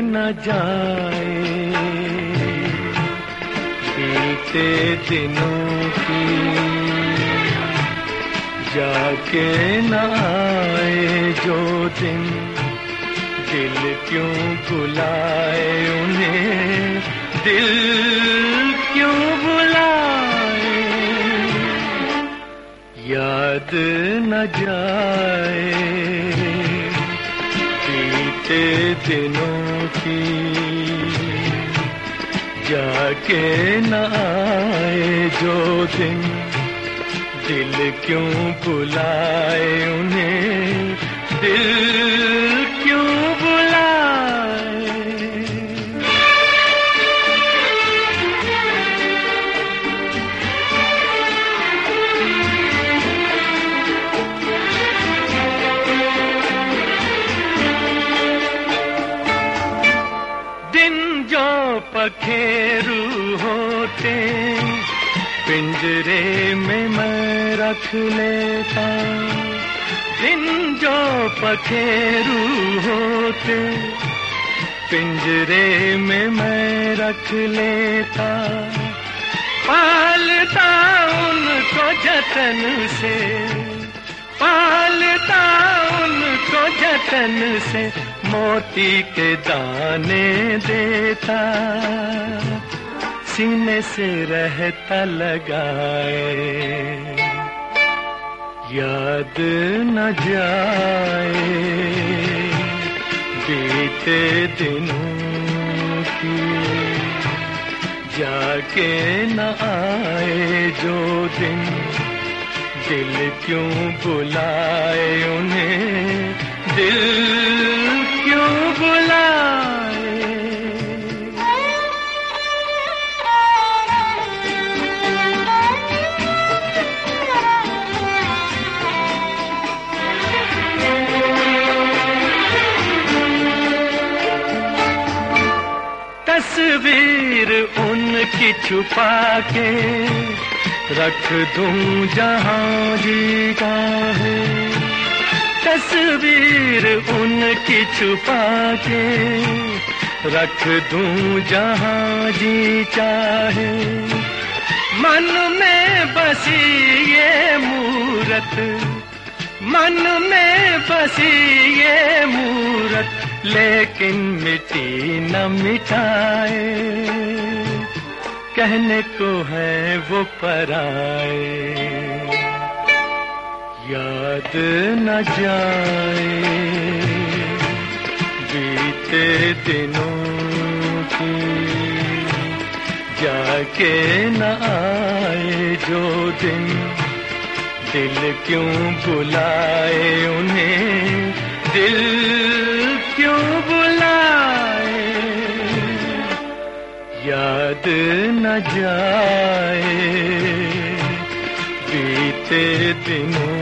न जाए। बीते दिनों की जाके न आए, जो दिन दिल क्यों बुलाए उन्हें दिल क्यों बुलाए याद न जाए। बीते दिनों की जाके न आए जो दिन दिल क्यों बुलाए उन्हें दिल जो पखेरू होते, पिंजरे में मैं रख लेता। दिन जो पखेरू होते, पिंजरे में मैं रख लेता। पालता उनको जतन से, पालता जतन से मोती के दाने देता। सीने से रहता लगाए। याद न जाए। बीते दिनों की जाके न आए जो दिन। दिल क्यों बुलाए उन्हें? दिल क्यों तस्वीर उनकी छुपा के रख दूँ जहाँ जी है। तस्वीर उनकी छुपा के रख दूँ जहाँ जी चाहे। मन में बसी ये मूरत, मन में बसी ये मूरत, लेकिन मिटी न मिटाए कहने को है वो पराए। याद न जाए। बीते दिनों की जाके न आए जो दिन। दिल क्यों बुलाए उन्हें? दिल क्यों बुलाए? याद न जाए। बीते दिनों